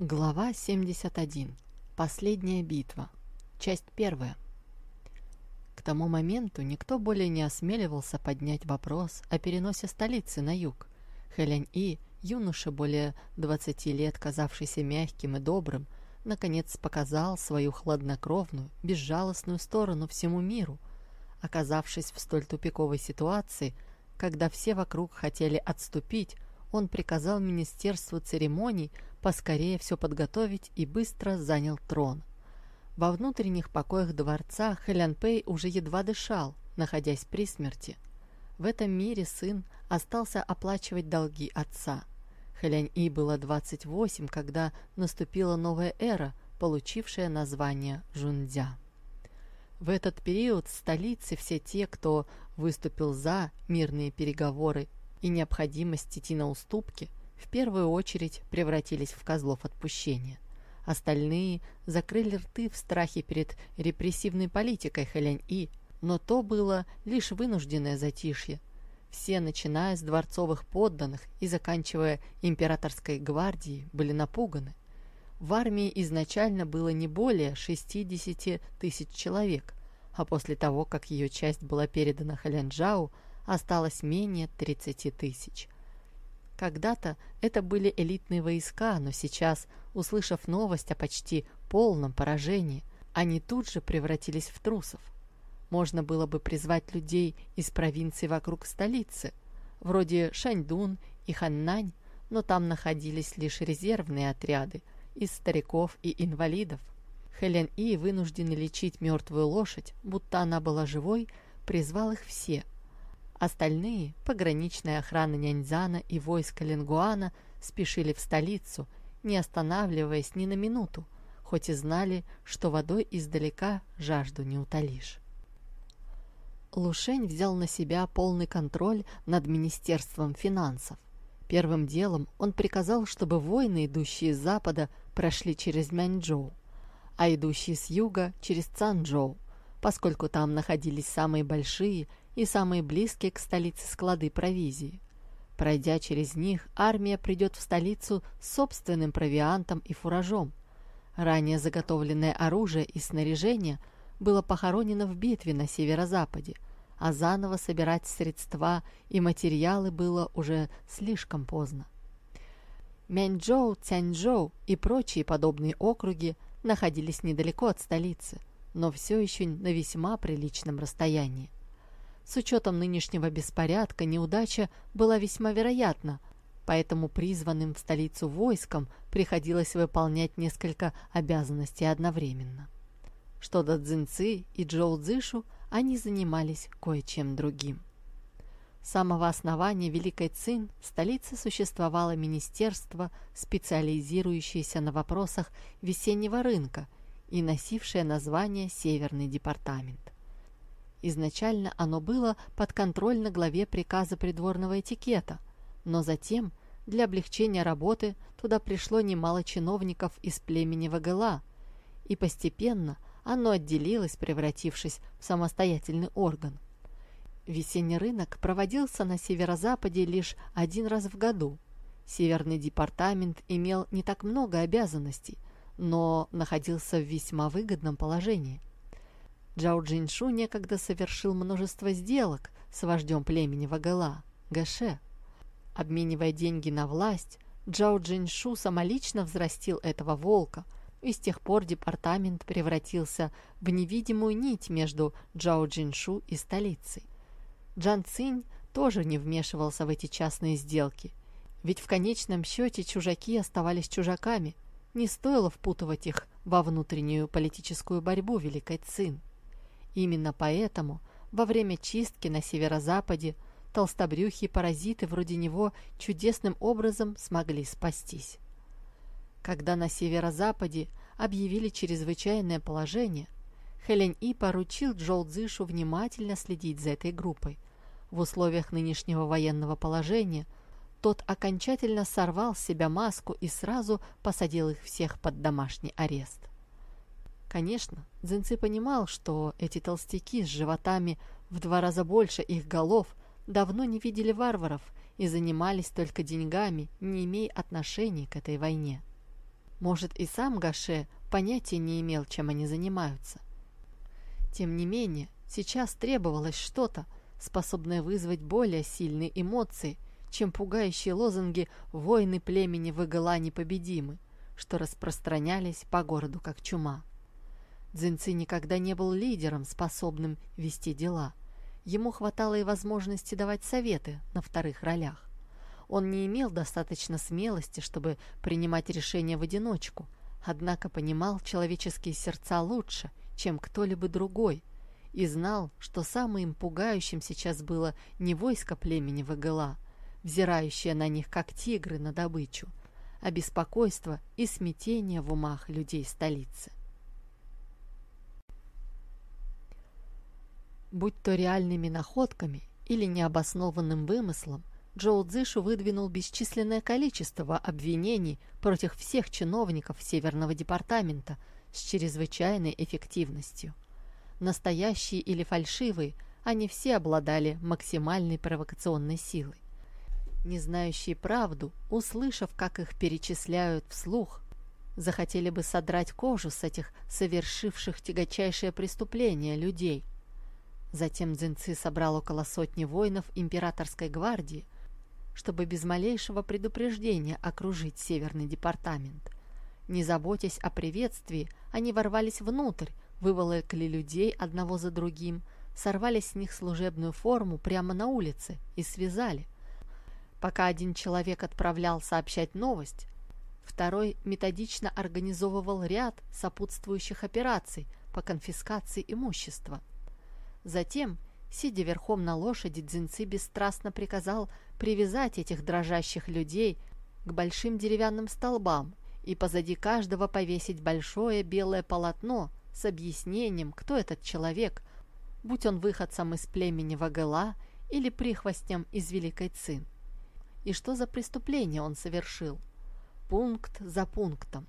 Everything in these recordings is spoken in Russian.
Глава 71. Последняя битва. Часть первая. К тому моменту никто более не осмеливался поднять вопрос о переносе столицы на юг. Хэлянь-И, юноша более 20 лет, казавшийся мягким и добрым, наконец показал свою хладнокровную, безжалостную сторону всему миру. Оказавшись в столь тупиковой ситуации, когда все вокруг хотели отступить, он приказал Министерству церемоний поскорее все подготовить и быстро занял трон. Во внутренних покоях дворца Хэлян Пэй уже едва дышал, находясь при смерти. В этом мире сын остался оплачивать долги отца. Хэлянь И было 28, когда наступила новая эра, получившая название Жундзя. В этот период в столице все те, кто выступил за мирные переговоры и необходимость идти на уступки – в первую очередь превратились в козлов отпущения. Остальные закрыли рты в страхе перед репрессивной политикой Хэлянь-И, но то было лишь вынужденное затишье. Все, начиная с дворцовых подданных и заканчивая императорской гвардией, были напуганы. В армии изначально было не более 60 тысяч человек, а после того, как ее часть была передана Хэлянджау, осталось менее 30 тысяч. Когда-то это были элитные войска, но сейчас, услышав новость о почти полном поражении, они тут же превратились в трусов. Можно было бы призвать людей из провинций вокруг столицы, вроде Шаньдун и Ханнань, но там находились лишь резервные отряды из стариков и инвалидов. Хелен И, вынужденный лечить мертвую лошадь, будто она была живой, призвал их все – Остальные, пограничная охрана Няньзана и войско Ленгуана, спешили в столицу, не останавливаясь ни на минуту, хоть и знали, что водой издалека жажду не утолишь. Лушень взял на себя полный контроль над Министерством финансов. Первым делом он приказал, чтобы воины, идущие с запада, прошли через Мяньчжоу, а идущие с юга – через Цанчжоу, поскольку там находились самые большие и самые близкие к столице склады провизии. Пройдя через них, армия придет в столицу с собственным провиантом и фуражом. Ранее заготовленное оружие и снаряжение было похоронено в битве на северо-западе, а заново собирать средства и материалы было уже слишком поздно. Мяньчжоу, Цяньчжоу и прочие подобные округи находились недалеко от столицы, но все еще на весьма приличном расстоянии. С учетом нынешнего беспорядка неудача была весьма вероятна, поэтому призванным в столицу войскам приходилось выполнять несколько обязанностей одновременно. Что до Цзиньцы и Джоу Цзышу, они занимались кое-чем другим. С самого основания Великой Цин в столице существовало министерство, специализирующееся на вопросах весеннего рынка и носившее название Северный департамент. Изначально оно было под подконтрольно главе приказа придворного этикета, но затем, для облегчения работы, туда пришло немало чиновников из племени Вагела, и постепенно оно отделилось, превратившись в самостоятельный орган. Весенний рынок проводился на северо-западе лишь один раз в году. Северный департамент имел не так много обязанностей, но находился в весьма выгодном положении – Джао Джиншу некогда совершил множество сделок с вождем племени Вагала, Гэше. Обменивая деньги на власть, Джао Джиншу самолично взрастил этого волка, и с тех пор департамент превратился в невидимую нить между Джао Джиншу и столицей. Джан Цинь тоже не вмешивался в эти частные сделки, ведь в конечном счете чужаки оставались чужаками, не стоило впутывать их во внутреннюю политическую борьбу Великой Цин. Именно поэтому во время чистки на северо-западе толстобрюхие паразиты вроде него чудесным образом смогли спастись. Когда на северо-западе объявили чрезвычайное положение, Хэлянь И поручил Джоу Цзышу внимательно следить за этой группой. В условиях нынешнего военного положения тот окончательно сорвал с себя маску и сразу посадил их всех под домашний арест. Конечно, Дзинцы понимал, что эти толстяки с животами в два раза больше их голов давно не видели варваров и занимались только деньгами, не имея отношений к этой войне. Может, и сам Гаше понятия не имел, чем они занимаются. Тем не менее, сейчас требовалось что-то, способное вызвать более сильные эмоции, чем пугающие лозунги «Войны племени Выгала непобедимы», что распространялись по городу как чума. Дзинци никогда не был лидером, способным вести дела. Ему хватало и возможности давать советы на вторых ролях. Он не имел достаточно смелости, чтобы принимать решения в одиночку, однако понимал человеческие сердца лучше, чем кто-либо другой, и знал, что самым пугающим сейчас было не войско племени Вагела, взирающее на них как тигры на добычу, а беспокойство и смятение в умах людей столицы. Будь то реальными находками или необоснованным вымыслом, Джоу Цзышу выдвинул бесчисленное количество обвинений против всех чиновников Северного департамента с чрезвычайной эффективностью. Настоящие или фальшивые, они все обладали максимальной провокационной силой. Не знающие правду, услышав, как их перечисляют вслух, захотели бы содрать кожу с этих совершивших тягочайшее преступление людей – Затем Дзинцы собрал около сотни воинов императорской гвардии, чтобы без малейшего предупреждения окружить Северный департамент. Не заботясь о приветствии, они ворвались внутрь, выволокли людей одного за другим, сорвали с них служебную форму прямо на улице и связали. Пока один человек отправлял сообщать новость, второй методично организовывал ряд сопутствующих операций по конфискации имущества – Затем, сидя верхом на лошади, Дзинцы бесстрастно приказал привязать этих дрожащих людей к большим деревянным столбам и позади каждого повесить большое белое полотно с объяснением, кто этот человек, будь он выходцем из племени Вагела или прихвостнем из Великой Цин. И что за преступление он совершил? Пункт за пунктом.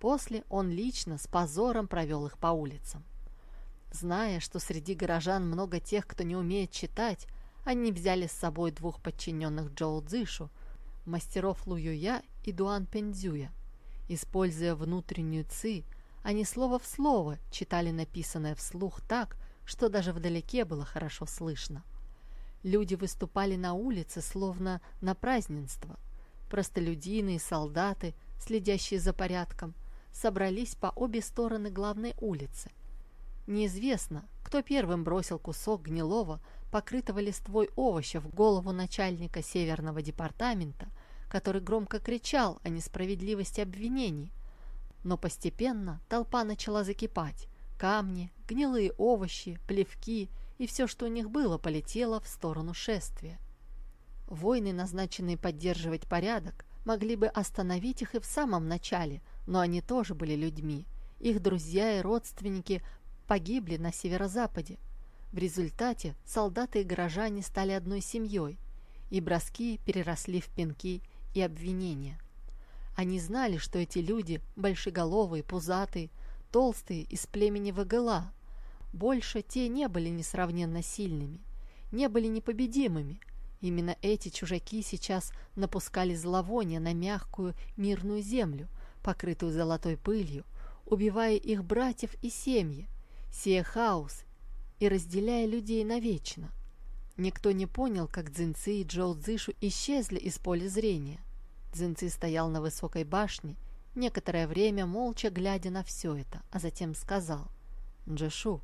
После он лично с позором провел их по улицам. Зная, что среди горожан много тех, кто не умеет читать, они взяли с собой двух подчиненных Джоу Цзышу, мастеров Лу Юя и Дуан Пензюя. Используя внутреннюю ци, они слово в слово читали написанное вслух так, что даже вдалеке было хорошо слышно. Люди выступали на улице, словно на празднество. Простолюдины и солдаты, следящие за порядком, собрались по обе стороны главной улицы. Неизвестно, кто первым бросил кусок гнилого, покрытого листвой овоща в голову начальника Северного департамента, который громко кричал о несправедливости обвинений. Но постепенно толпа начала закипать. Камни, гнилые овощи, плевки и все, что у них было, полетело в сторону шествия. Войны, назначенные поддерживать порядок, могли бы остановить их и в самом начале, но они тоже были людьми. Их друзья и родственники погибли на северо-западе. В результате солдаты и горожане стали одной семьей, и броски переросли в пинки и обвинения. Они знали, что эти люди большеголовые, пузатые, толстые, из племени Вагела. Больше те не были несравненно сильными, не были непобедимыми. Именно эти чужаки сейчас напускали зловоние на мягкую мирную землю, покрытую золотой пылью, убивая их братьев и семьи, сея хаос и разделяя людей навечно. Никто не понял, как Цзиньци и Джоу Цзышу исчезли из поля зрения. Цзиньци стоял на высокой башне, некоторое время молча глядя на все это, а затем сказал «Джешу,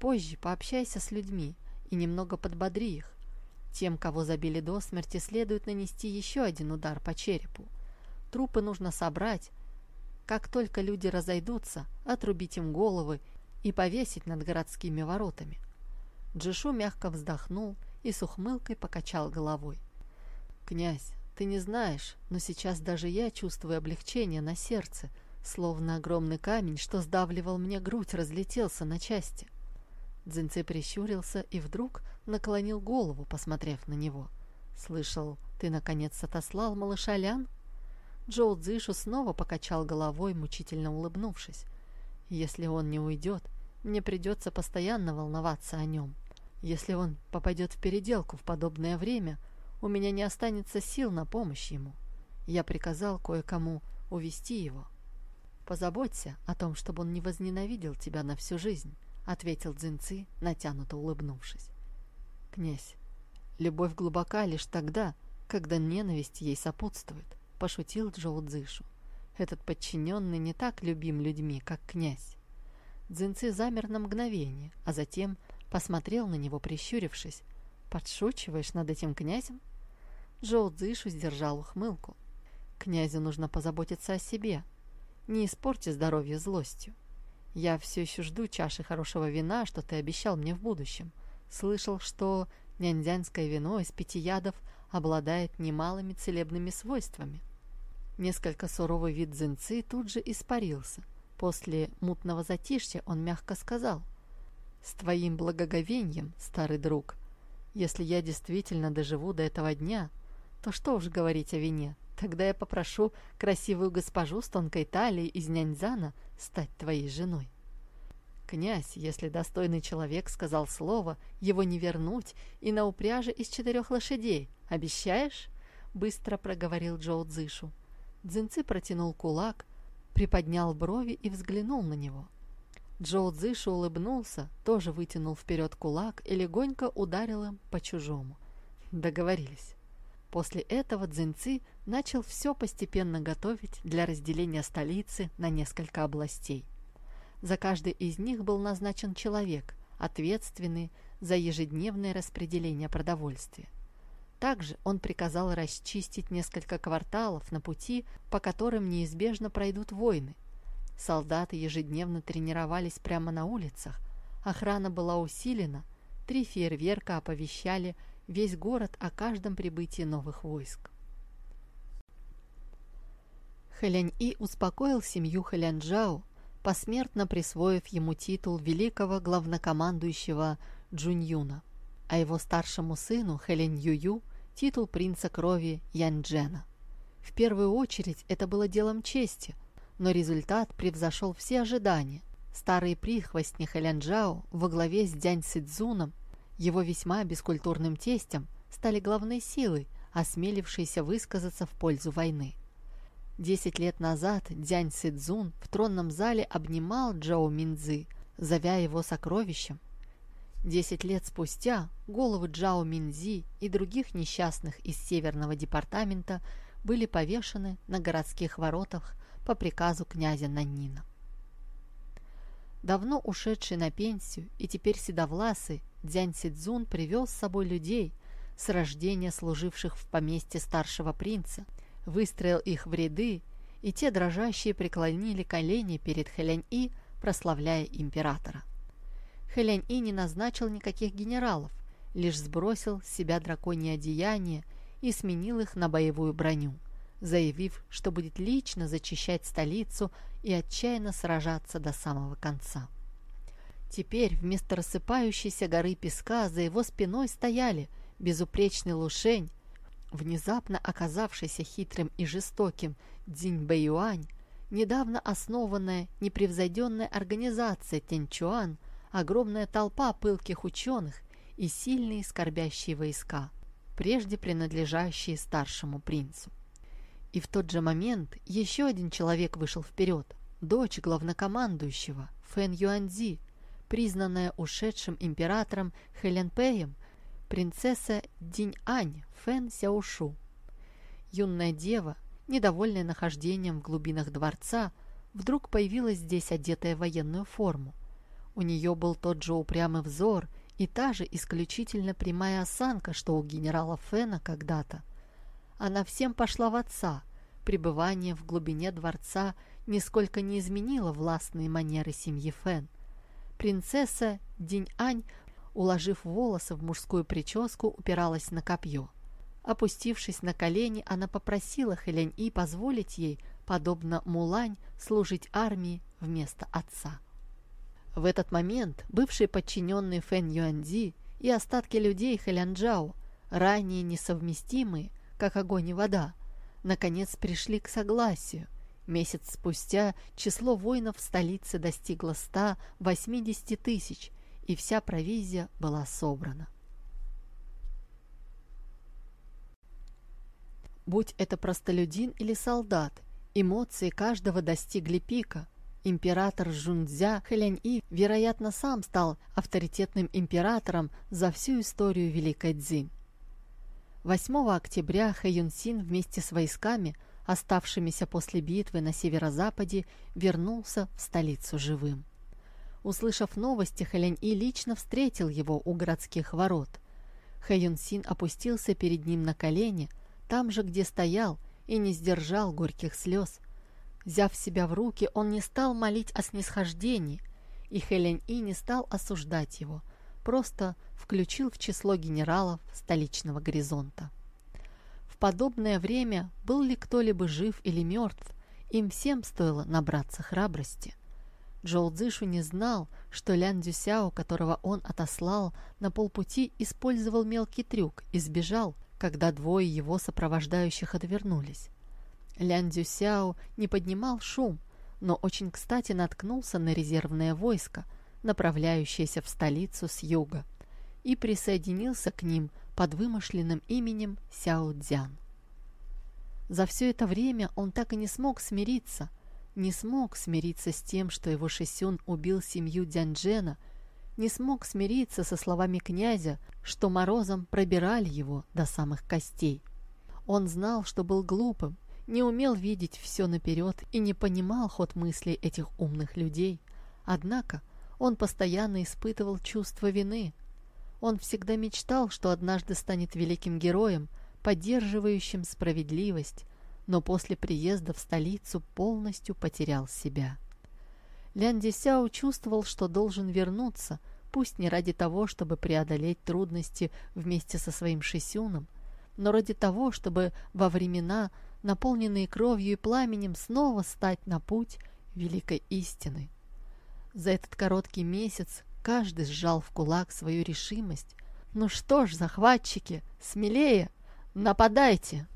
позже пообщайся с людьми и немного подбодри их. Тем, кого забили до смерти, следует нанести еще один удар по черепу. Трупы нужно собрать. Как только люди разойдутся, отрубить им головы и повесить над городскими воротами. Джишу мягко вздохнул и с ухмылкой покачал головой. «Князь, ты не знаешь, но сейчас даже я чувствую облегчение на сердце, словно огромный камень, что сдавливал мне грудь, разлетелся на части». Дзинцы прищурился и вдруг наклонил голову, посмотрев на него. «Слышал, ты наконец отослал малыша Лян?» Джоу Цзишу снова покачал головой, мучительно улыбнувшись. Если он не уйдет, мне придется постоянно волноваться о нем. Если он попадет в переделку в подобное время, у меня не останется сил на помощь ему. Я приказал кое-кому увести его. «Позаботься о том, чтобы он не возненавидел тебя на всю жизнь», — ответил Дзинцы, натянуто улыбнувшись. «Князь, любовь глубока лишь тогда, когда ненависть ей сопутствует», — пошутил Джоу Цзышу. «Этот подчиненный не так любим людьми, как князь». Дзинцы замер на мгновение, а затем посмотрел на него, прищурившись. «Подшучиваешь над этим князем?» Джоу Цзышу сдержал ухмылку. «Князю нужно позаботиться о себе. Не испорти здоровье злостью. Я все еще жду чаши хорошего вина, что ты обещал мне в будущем. Слышал, что няньцзянское вино из пяти ядов обладает немалыми целебными свойствами». Несколько суровый вид дзинцы тут же испарился. После мутного затишья он мягко сказал – с твоим благоговением, старый друг. Если я действительно доживу до этого дня, то что уж говорить о вине, тогда я попрошу красивую госпожу с тонкой талией из Няньзана стать твоей женой. Князь, если достойный человек сказал слово, его не вернуть и на упряже из четырех лошадей. Обещаешь? Быстро проговорил Джоу Цзышу. Дзинцы протянул кулак, приподнял брови и взглянул на него. Джоу Цзышу улыбнулся, тоже вытянул вперед кулак и легонько ударил им по-чужому. Договорились. После этого Цзиньци начал все постепенно готовить для разделения столицы на несколько областей. За каждый из них был назначен человек, ответственный за ежедневное распределение продовольствия. Также он приказал расчистить несколько кварталов на пути, по которым неизбежно пройдут войны – Солдаты ежедневно тренировались прямо на улицах, охрана была усилена, три фейерверка оповещали весь город о каждом прибытии новых войск. Хэлянь-И успокоил семью Хэлянджао, посмертно присвоив ему титул великого главнокомандующего Джуньюна, а его старшему сыну Хэлянь-Юю титул принца крови Янджена. В первую очередь это было делом чести – но результат превзошел все ожидания. Старые прихвостни Хэлянджао во главе с Дянь Сидзуном, его весьма бескультурным тестем, стали главной силой, осмелившейся высказаться в пользу войны. Десять лет назад Дянь Сидзун в тронном зале обнимал Джоу Минзы, зовя его сокровищем. Десять лет спустя головы Джао Минзи и других несчастных из Северного департамента были повешены на городских воротах по приказу князя Нанина. Давно ушедший на пенсию и теперь седовласый Дзянь Сидзун привел с собой людей, с рождения служивших в поместье старшего принца, выстроил их в ряды, и те дрожащие преклонили колени перед Хэлянь-И, прославляя императора. Хэлянь-И не назначил никаких генералов, лишь сбросил с себя драконье одеяние и сменил их на боевую броню заявив, что будет лично зачищать столицу и отчаянно сражаться до самого конца. Теперь вместо рассыпающейся горы песка за его спиной стояли безупречный Лушень, внезапно оказавшийся хитрым и жестоким Цзинь Бэюань, недавно основанная непревзойденная организация Тяньчуан, огромная толпа пылких ученых и сильные скорбящие войска, прежде принадлежащие старшему принцу. И в тот же момент еще один человек вышел вперед, дочь главнокомандующего Фэн Юаньзи, признанная ушедшим императором Хэлянпэем, принцесса Динь-Ань Фэн Сяошу. Юная дева, недовольная нахождением в глубинах дворца, вдруг появилась здесь одетая в военную форму. У нее был тот же упрямый взор и та же исключительно прямая осанка, что у генерала Фэна когда-то. Она всем пошла в отца. Пребывание в глубине дворца нисколько не изменило властные манеры семьи Фэн. Принцесса Динь-Ань, уложив волосы в мужскую прическу, упиралась на копье. Опустившись на колени, она попросила Хэлянь-И позволить ей, подобно Мулань, служить армии вместо отца. В этот момент бывшие подчиненные Фэн Юаньзи и остатки людей Хэлянджао, ранее несовместимые, как огонь и вода, наконец пришли к согласию. Месяц спустя число воинов в столице достигло 180 тысяч, и вся провизия была собрана. Будь это простолюдин или солдат, Эмоции каждого достигли пика. Император Жунцзя Хэлянь-И, вероятно, сам стал авторитетным императором за всю историю Великой Цзинь. 8 октября Хэ Син вместе с войсками, оставшимися после битвы на северо-западе, вернулся в столицу живым. Услышав новости, Хэлянь-И лично встретил его у городских ворот. Хэ Син опустился перед ним на колени, там же, где стоял, и не сдержал горьких слез. Взяв себя в руки, он не стал молить о снисхождении, и Хэлянь-И не стал осуждать его, просто включил в число генералов столичного горизонта. В подобное время, был ли кто-либо жив или мертв, им всем стоило набраться храбрости. Джоу Цзышу не знал, что Лян Дюсяо, которого он отослал, на полпути использовал мелкий трюк и сбежал, когда двое его сопровождающих отвернулись. Лян Дюсяо не поднимал шум, но очень кстати наткнулся на резервное войско, направляющееся в столицу с юга, и присоединился к ним под вымышленным именем Сяо Цзян. За все это время он так и не смог смириться, не смог смириться с тем, что его Шисюн убил семью Дянджена не смог смириться со словами князя, что морозом пробирали его до самых костей. Он знал, что был глупым, не умел видеть все наперед и не понимал ход мыслей этих умных людей. Однако он постоянно испытывал чувство вины. Он всегда мечтал, что однажды станет великим героем, поддерживающим справедливость, но после приезда в столицу полностью потерял себя. Лян Дисяо чувствовал, что должен вернуться, пусть не ради того, чтобы преодолеть трудности вместе со своим Шисюном, но ради того, чтобы во времена, наполненные кровью и пламенем, снова стать на путь великой истины. За этот короткий месяц каждый сжал в кулак свою решимость. «Ну что ж, захватчики, смелее, нападайте!»